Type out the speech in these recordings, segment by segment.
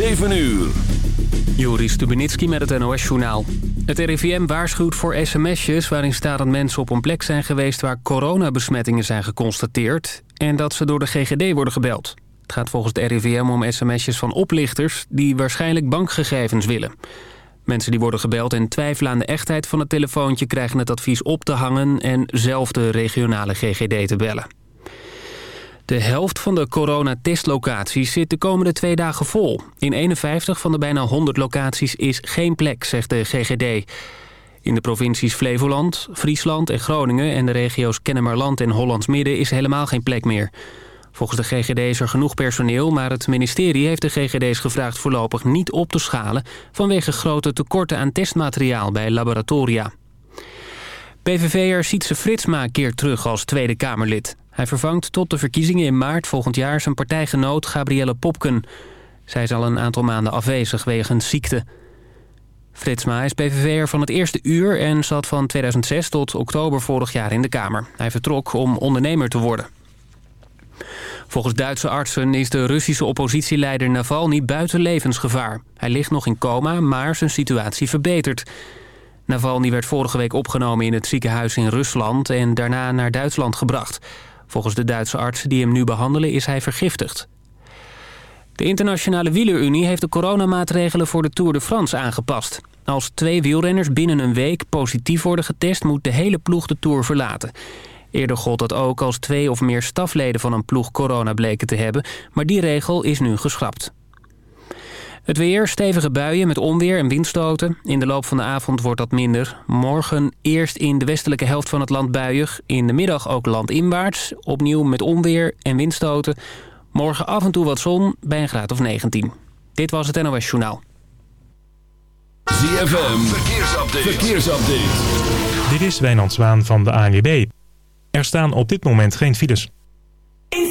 7 uur. Joris Stubenitski met het NOS-journaal. Het RIVM waarschuwt voor sms'jes waarin staat dat mensen op een plek zijn geweest... waar coronabesmettingen zijn geconstateerd... en dat ze door de GGD worden gebeld. Het gaat volgens het RIVM om sms'jes van oplichters... die waarschijnlijk bankgegevens willen. Mensen die worden gebeld en twijfelen aan de echtheid van het telefoontje... krijgen het advies op te hangen en zelf de regionale GGD te bellen. De helft van de coronatestlocaties zit de komende twee dagen vol. In 51 van de bijna 100 locaties is geen plek, zegt de GGD. In de provincies Flevoland, Friesland en Groningen... en de regio's Kennemerland en Hollands Midden is helemaal geen plek meer. Volgens de GGD is er genoeg personeel... maar het ministerie heeft de GGD's gevraagd voorlopig niet op te schalen... vanwege grote tekorten aan testmateriaal bij laboratoria. PVV'er Sietse Fritsma keert terug als Tweede Kamerlid. Hij vervangt tot de verkiezingen in maart volgend jaar zijn partijgenoot Gabrielle Popken. Zij is al een aantal maanden afwezig wegens ziekte. Fritsma is PVV'er van het eerste uur en zat van 2006 tot oktober vorig jaar in de Kamer. Hij vertrok om ondernemer te worden. Volgens Duitse artsen is de Russische oppositieleider Navalny buiten levensgevaar. Hij ligt nog in coma, maar zijn situatie verbetert. Navalny werd vorige week opgenomen in het ziekenhuis in Rusland... en daarna naar Duitsland gebracht. Volgens de Duitse artsen die hem nu behandelen is hij vergiftigd. De Internationale Wielerunie heeft de coronamaatregelen voor de Tour de France aangepast. Als twee wielrenners binnen een week positief worden getest... moet de hele ploeg de Tour verlaten. Eerder gold dat ook als twee of meer stafleden van een ploeg corona bleken te hebben... maar die regel is nu geschrapt. Het weer, stevige buien met onweer en windstoten. In de loop van de avond wordt dat minder. Morgen eerst in de westelijke helft van het land buiig. In de middag ook landinwaarts. Opnieuw met onweer en windstoten. Morgen af en toe wat zon bij een graad of 19. Dit was het NOS Journaal. ZFM, verkeersupdate. verkeersupdate. Dit is Wijnand Zwaan van de ANWB. Er staan op dit moment geen files. In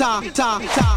Ta ta ta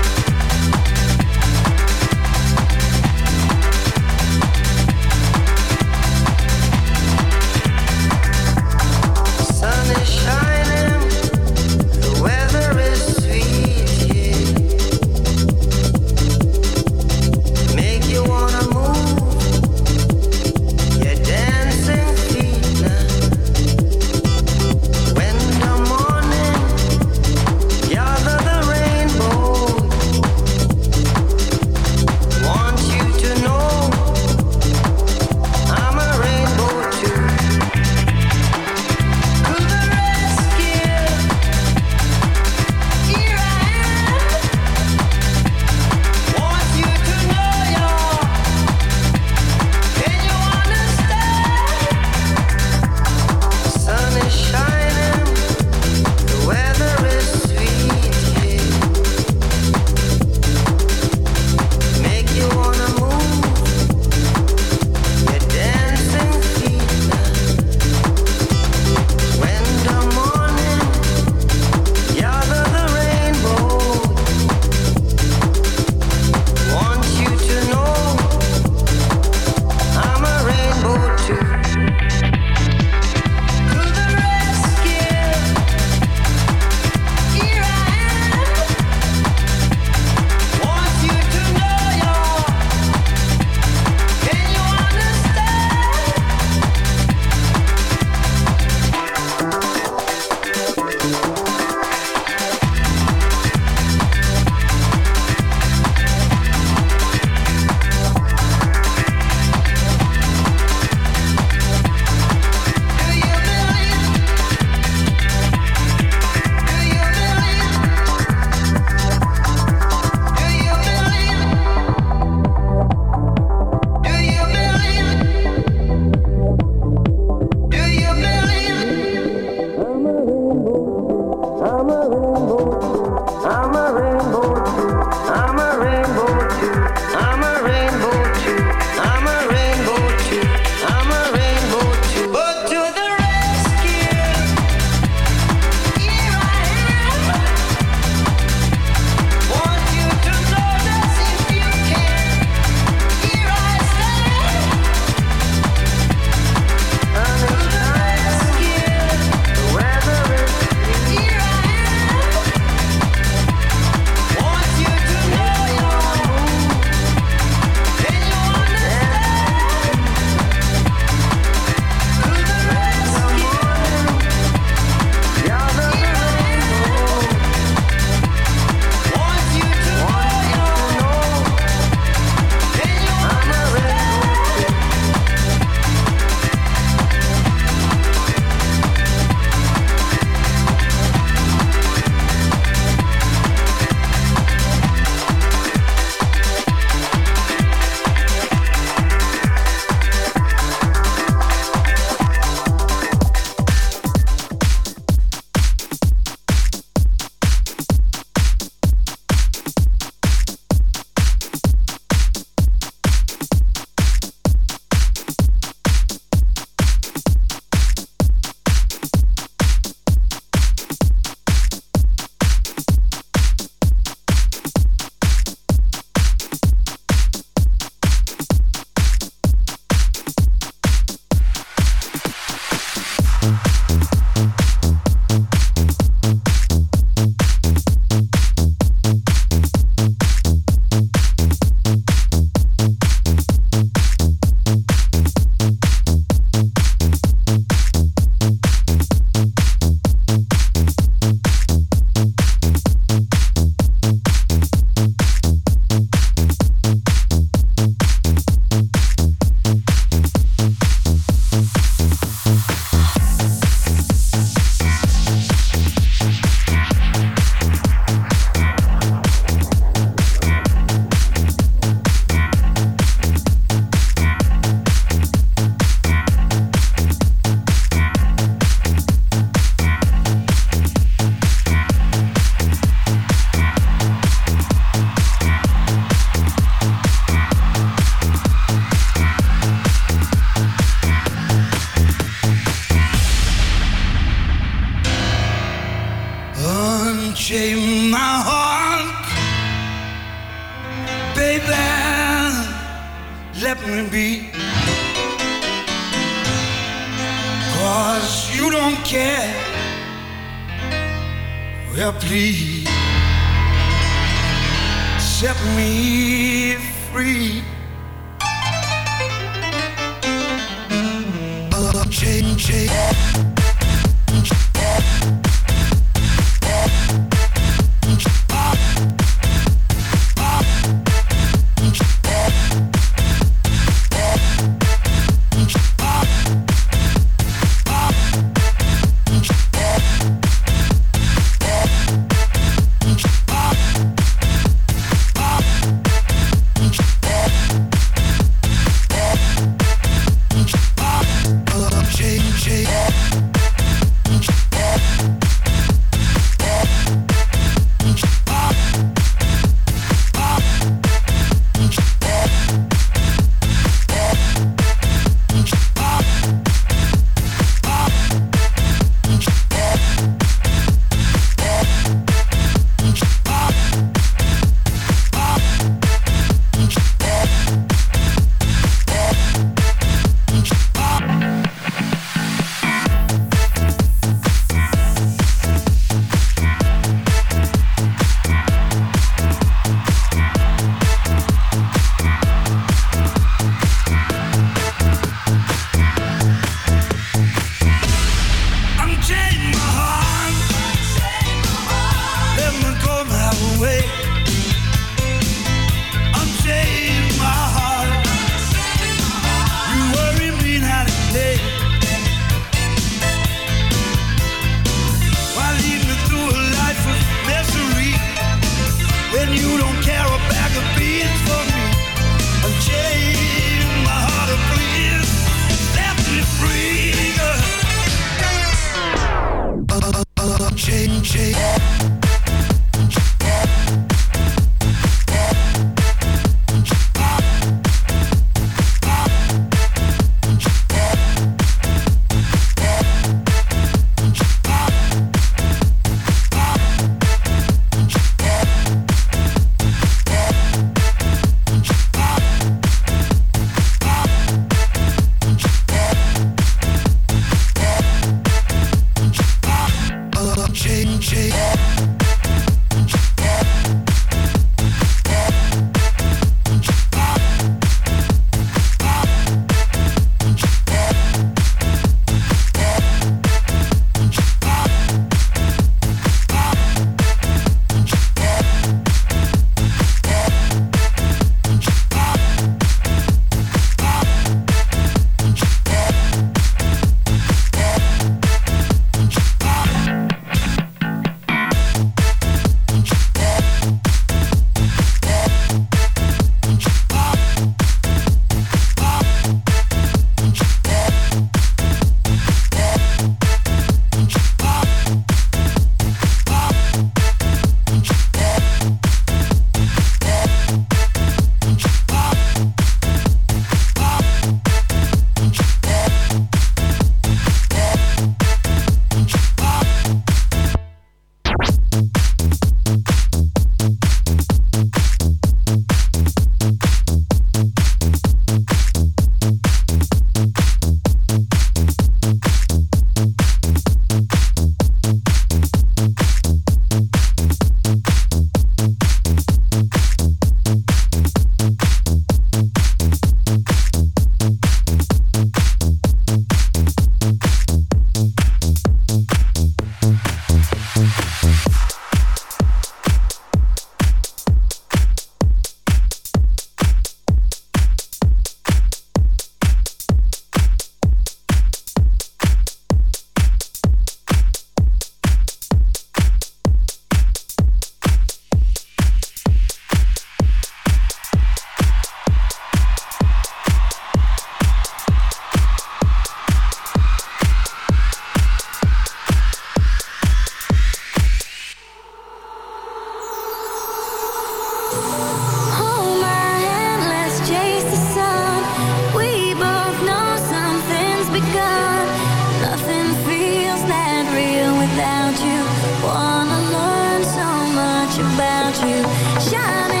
about you. Shining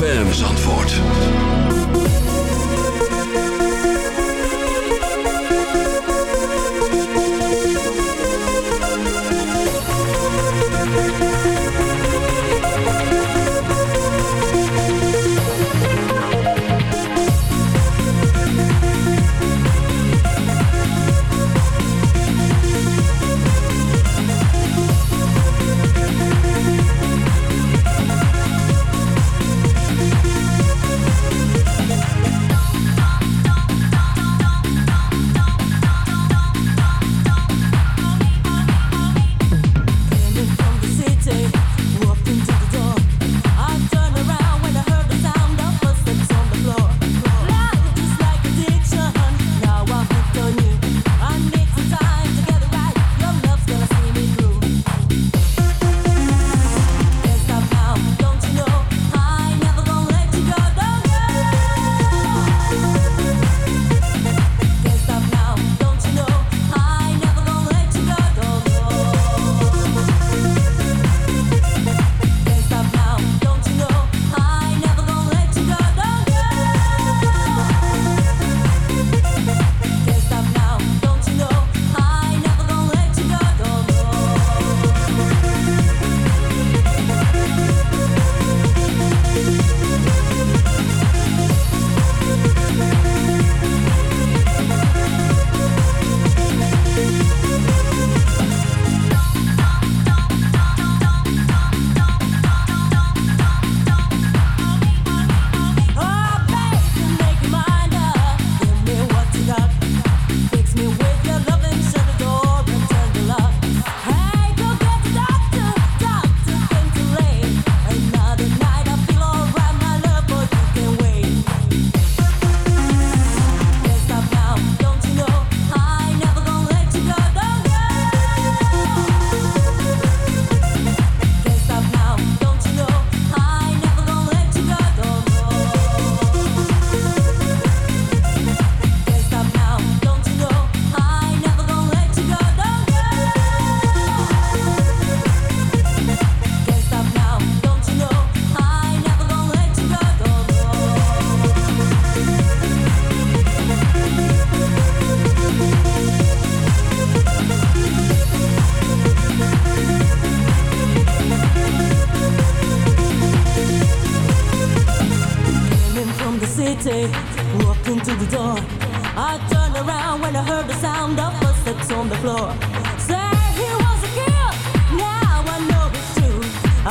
ZFM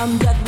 I'm got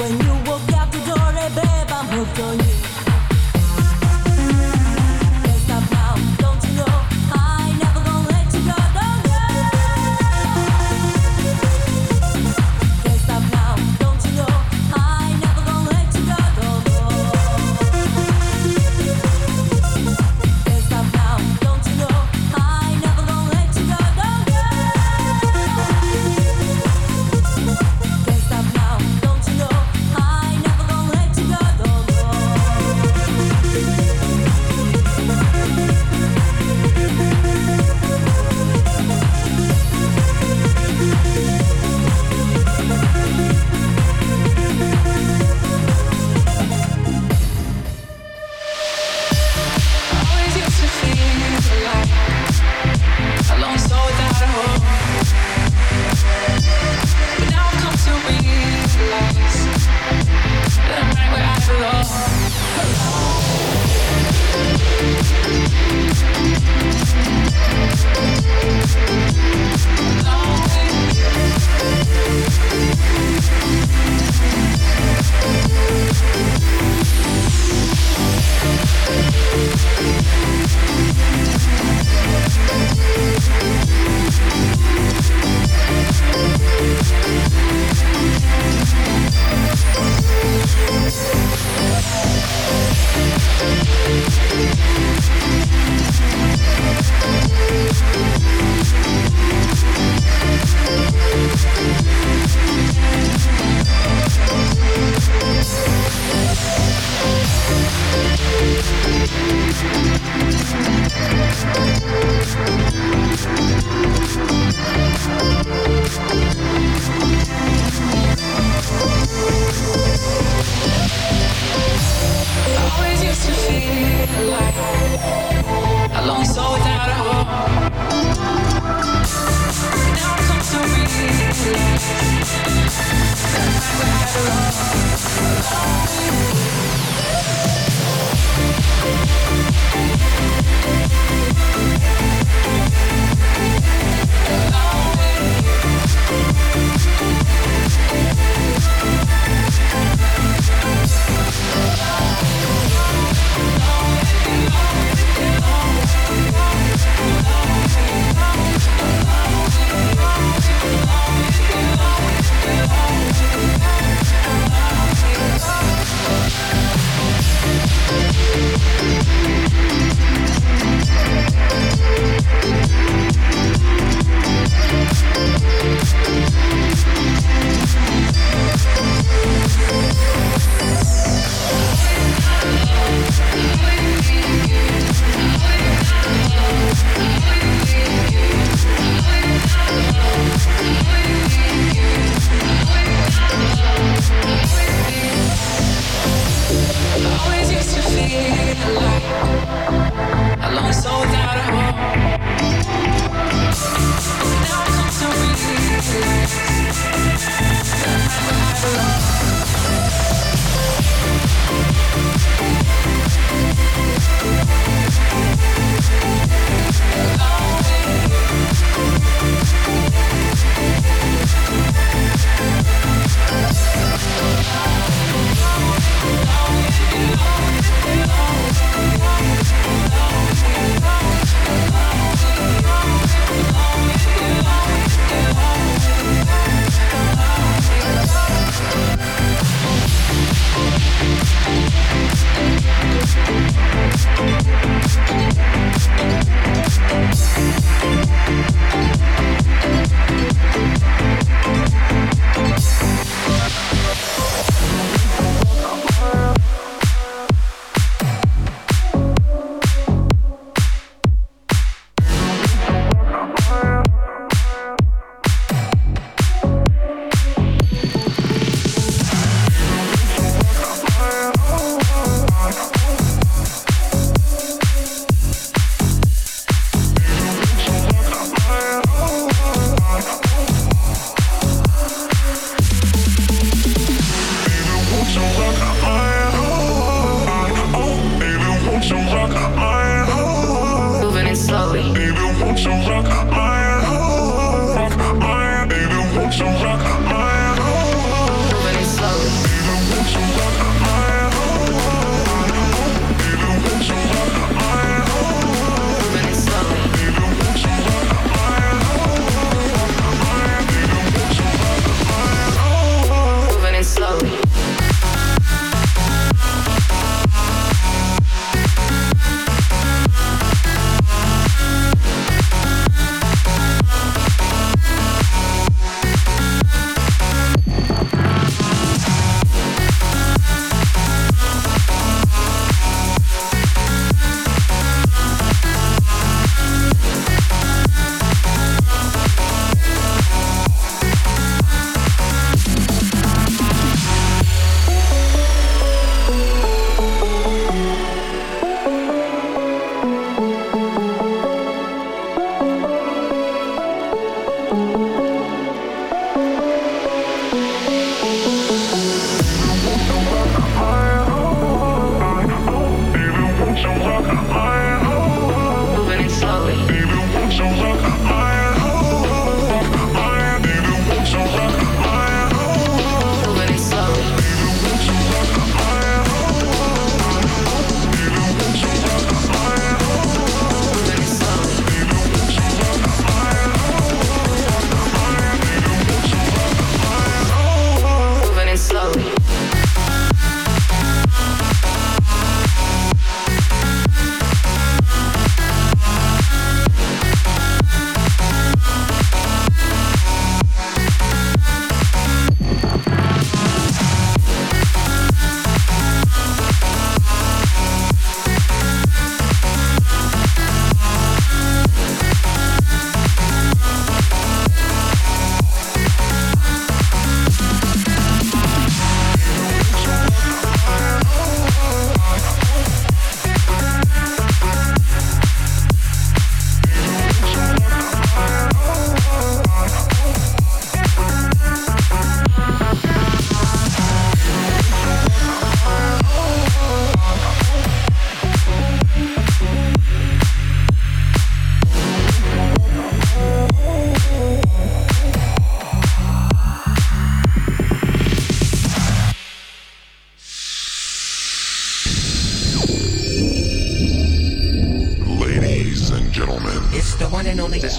just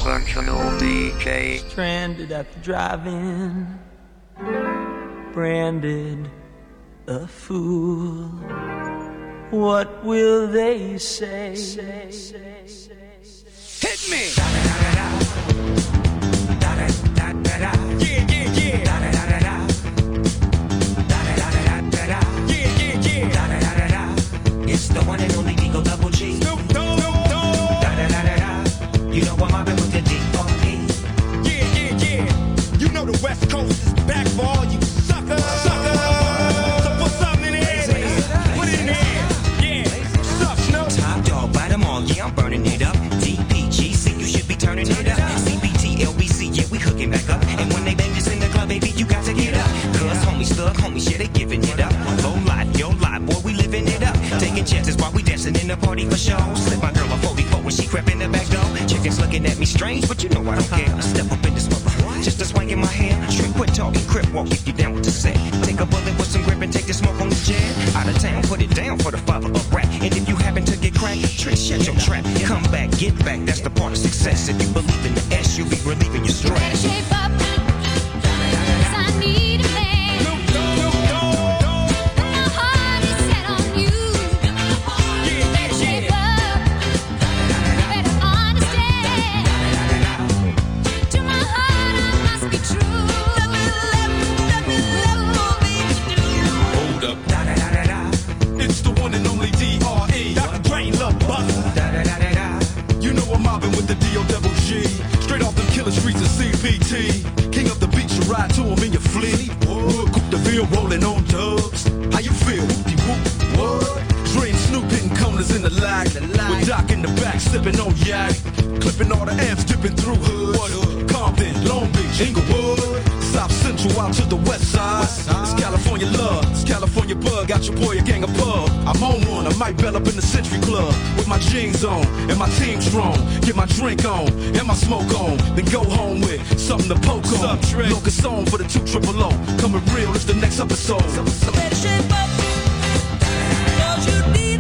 Dysfunctional DJ. Stranded at the drive-in, branded a fool. What will they say? Hit me. Yeah, yeah, yeah. Yeah, yeah, yeah. It's the one and only Digo Double G. Snoop Dogg. Da da da da da. You know I'm mobbing West Coast is back for all you suckers. Suckers. So put something in the. Put it in the. Yeah. Up, Snoop? Top dog, bite all, yeah, I'm burning it up. DPGC, you should be turning it up. CBT, LBC, yeah, we hooking back up. And when they bang this in the club, baby, you got to get up. Cause homies, thug homies, yeah, they giving it up. Low life, yo life, boy, we living it up. Taking chances while we dancing in the party for show. Slip my girl a 44 when she crept in the back door. Chickens looking at me strange, but you know I don't care. Step up crip walk if you down with the set. Take a bullet with some grip and take the smoke on the jet. Out of town, put it down for the father of rap. And if you happen to get cracked, trick, shut your trap. Come back, get back, that's the part of success. If you believe in the S, you'll be relieving your stress. With the D.O. double G. Straight off them killer streets of CPT. King of the beach, you ride to him in your fleet. Wood, Coupe de Ville rolling on dubs. How you feel? Whoopty whoop. What? Dre and Snoop hitting corners in the lag. With Doc in the back, sipping on yak. Clipping all the amps, dipping through hoods. Compton, Long Beach, Inglewood. South Central out to the west side. It's California love, it's California bug. Got your boy a gang of pub. I'm on one, I might bell up in the Century Club with my jeans on and my team strong. Get my drink on and my smoke on, then go home with something to poke on. Locus on for the two triple O. Coming real, it's the next episode. Better shape up. 'Cause you need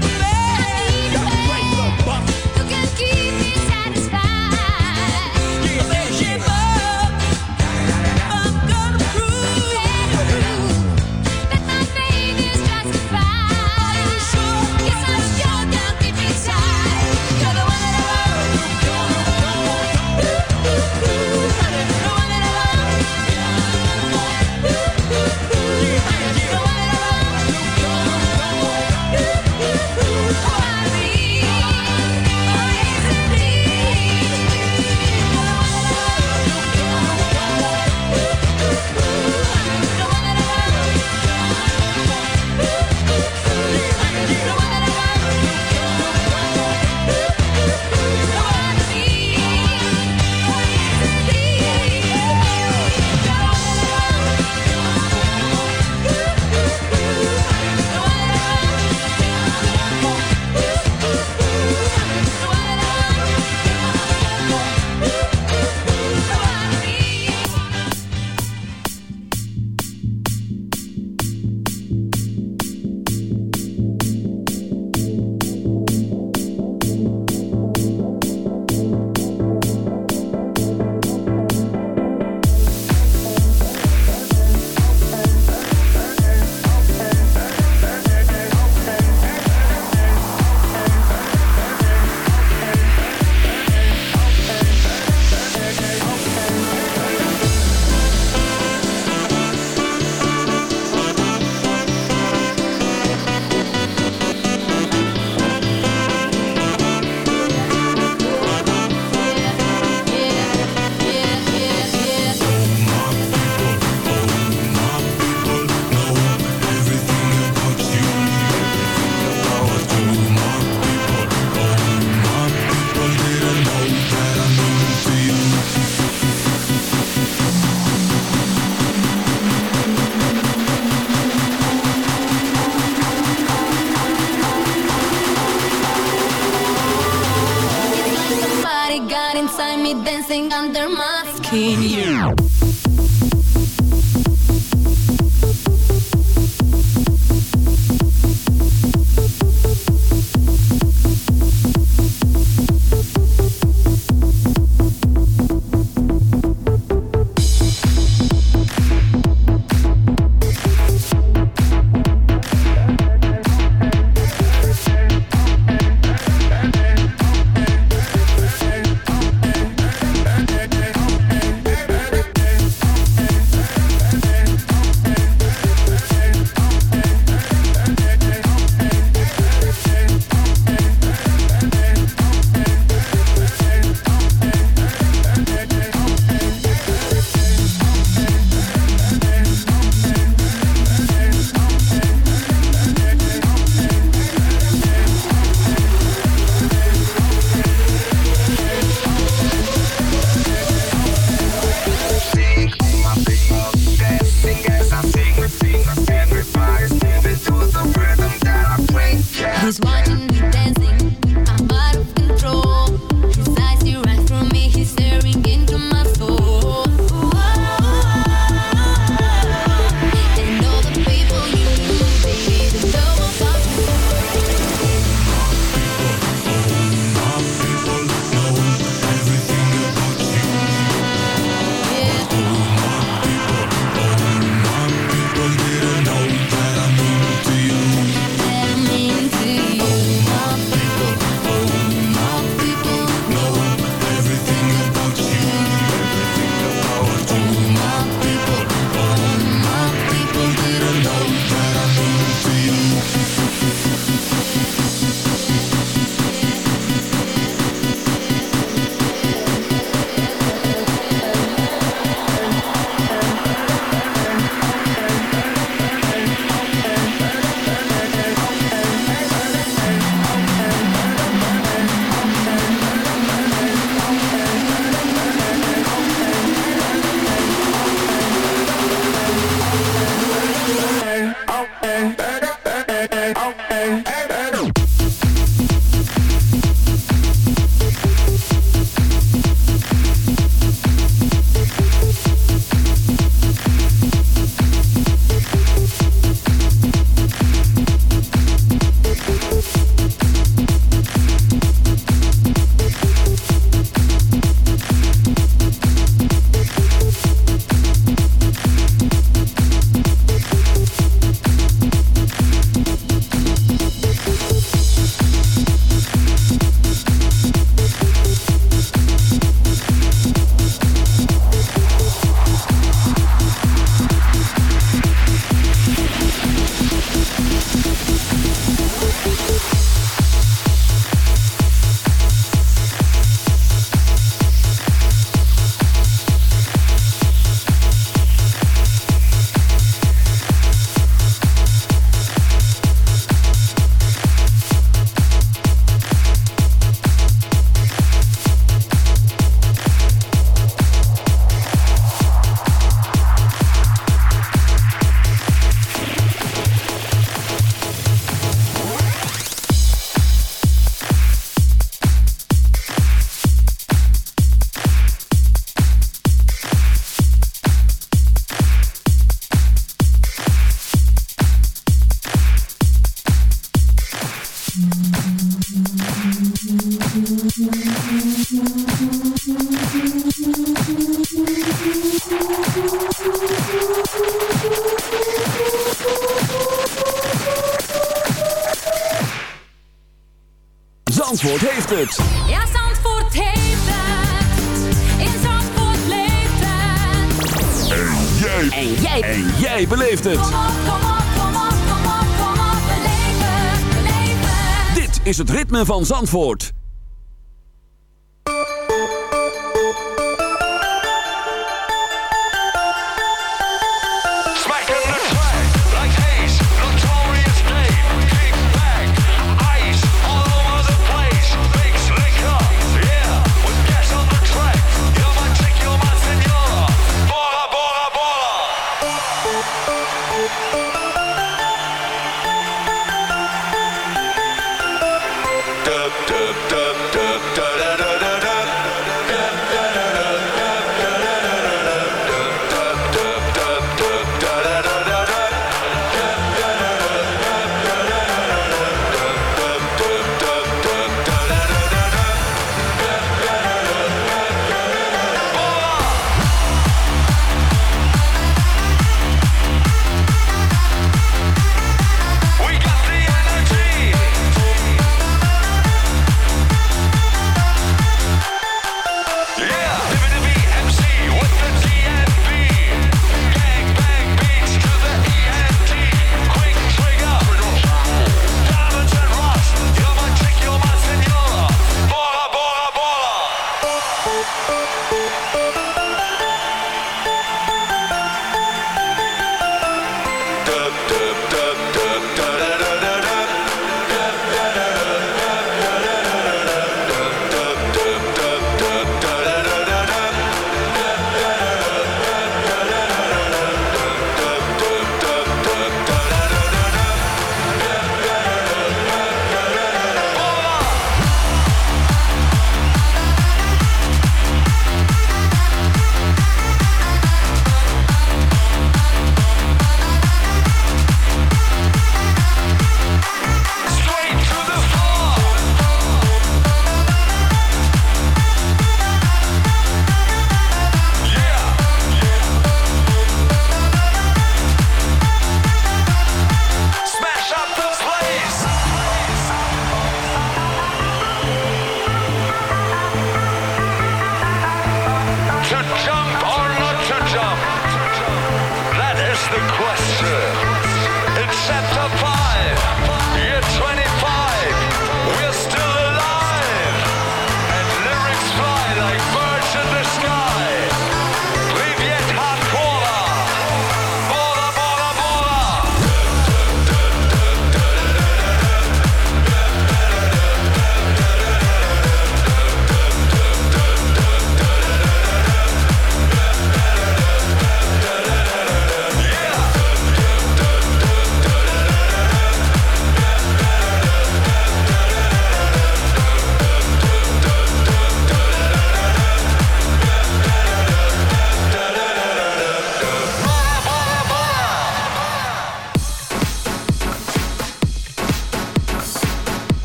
van Zandvoort.